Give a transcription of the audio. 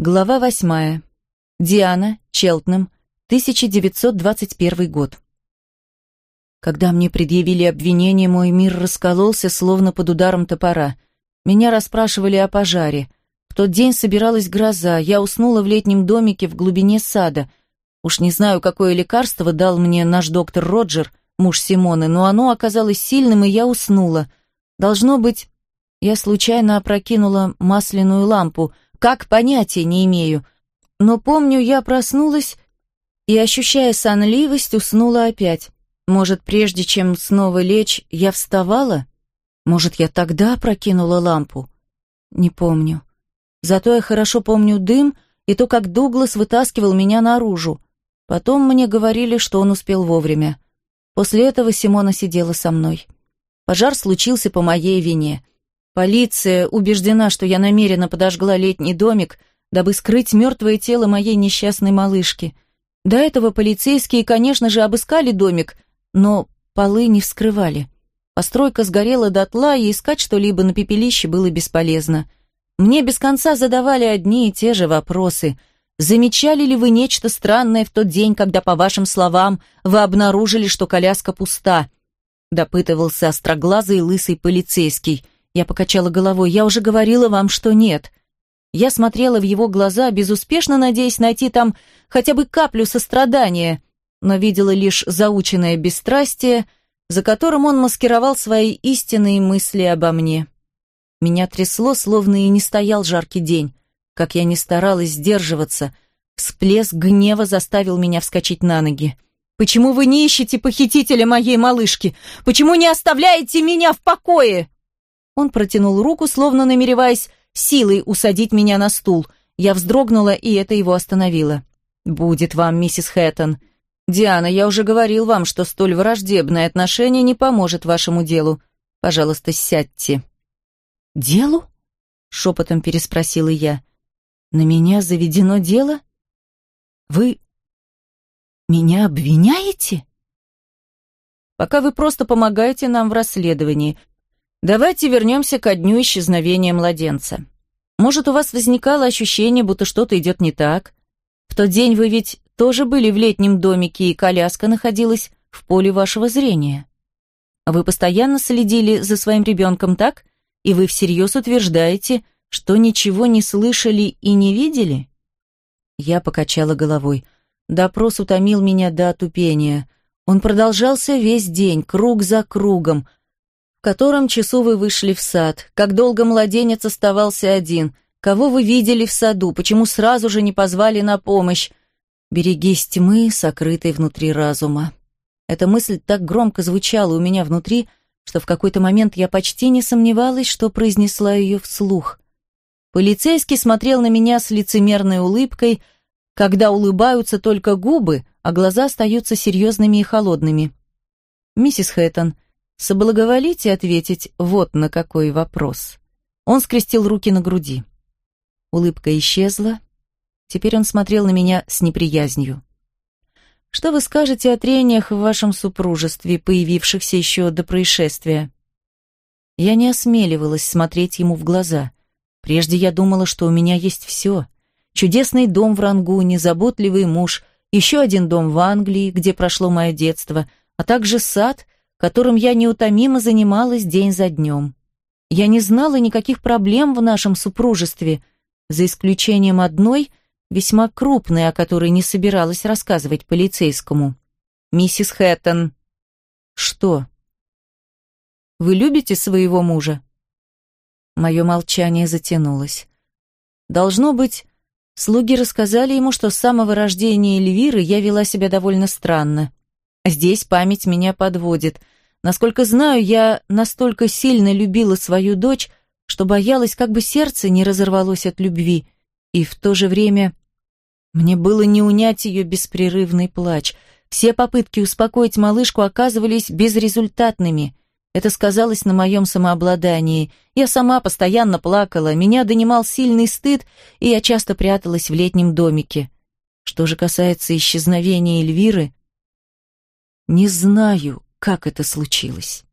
Глава восьмая. Диана, Челтнем, 1921 год. Когда мне предъявили обвинение, мой мир раскололся, словно под ударом топора. Меня расспрашивали о пожаре. В тот день собиралась гроза, я уснула в летнем домике в глубине сада. Уж не знаю, какое лекарство дал мне наш доктор Роджер, муж Симоны, но оно оказалось сильным, и я уснула. Должно быть, я случайно опрокинула масляную лампу — как, понятия не имею. Но помню, я проснулась и, ощущая сонливость, уснула опять. Может, прежде чем снова лечь, я вставала? Может, я тогда прокинула лампу? Не помню. Зато я хорошо помню дым и то, как Дуглас вытаскивал меня наружу. Потом мне говорили, что он успел вовремя. После этого Симона сидела со мной. Пожар случился по моей вине. Полиция убеждена, что я намеренно подожгла летний домик, дабы скрыть мертвое тело моей несчастной малышки. До этого полицейские, конечно же, обыскали домик, но полы не вскрывали. Постройка сгорела дотла, и искать что-либо на пепелище было бесполезно. Мне без конца задавали одни и те же вопросы. Замечали ли вы нечто странное в тот день, когда, по вашим словам, вы обнаружили, что коляска пуста? Допытывался остроглазый лысый полицейский – я покачала головой. Я уже говорила вам, что нет. Я смотрела в его глаза, безуспешно надеясь найти там хотя бы каплю сострадания, но видела лишь заученное бесстрастие, за которым он маскировал свои истинные мысли обо мне. Меня трясло, словно и не стоял жаркий день. Как я не старалась сдерживаться, всплеск гнева заставил меня вскочить на ноги. «Почему вы не ищете похитителя моей малышки? Почему не оставляете меня в покое?» Он протянул руку, словно намереваясь силой усадить меня на стул. Я вздрогнула, и это его остановило. «Будет вам, миссис Хэттон. Диана, я уже говорил вам, что столь враждебное отношение не поможет вашему делу. Пожалуйста, сядьте». «Делу?» — шепотом переспросила я. «На меня заведено дело? Вы меня обвиняете?» «Пока вы просто помогаете нам в расследовании. Давайте вернемся ко дню исчезновения младенца. Может, у вас возникало ощущение, будто что-то идет не так? В тот день вы ведь тоже были в летнем домике, и коляска находилась в поле вашего зрения. Вы постоянно следили за своим ребенком, так? И вы всерьез утверждаете, что ничего не слышали и не видели? Я покачала головой. Допрос утомил меня до отупения. Он продолжался весь день, круг за кругом — котором часу вы вышли в сад, как долго младенец оставался один, кого вы видели в саду, почему сразу же не позвали на помощь. Берегись тьмы, сокрытой внутри разума. Эта мысль так громко звучала у меня внутри, что в какой-то момент я почти не сомневалась, что произнесла ее вслух. Полицейский смотрел на меня с лицемерной улыбкой, когда улыбаются только губы, а глаза остаются серьезными и холодными. «Миссис Хэттон, соблаговолите ответить вот на какой вопрос. Он скрестил руки на груди. Улыбка исчезла. Теперь он смотрел на меня с неприязнью. Что вы скажете о трениях в вашем супружестве, появившихся еще до происшествия? Я не осмеливалась смотреть ему в глаза. Прежде я думала, что у меня есть все. Чудесный дом в Рангуне, заботливый муж, еще один дом в Англии, где прошло мое детство, а также сад, которым я неутомимо занималась день за днем. Я не знала никаких проблем в нашем супружестве, за исключением одной, весьма крупной, о которой не собиралась рассказывать полицейскому. «Миссис Хэттон». «Что?» «Вы любите своего мужа?» Мое молчание затянулось. Должно быть, слуги рассказали ему, что с самого рождения Эльвиры я вела себя довольно странно. Здесь память меня подводит. Насколько знаю, я настолько сильно любила свою дочь, что боялась, как бы сердце не разорвалось от любви. И в то же время мне было не унять ее беспрерывный плач. Все попытки успокоить малышку оказывались безрезультатными. Это сказалось на моем самообладании. Я сама постоянно плакала, меня донимал сильный стыд, и я часто пряталась в летнем домике. Что же касается исчезновения Эльвиры, не знаю, как это случилось.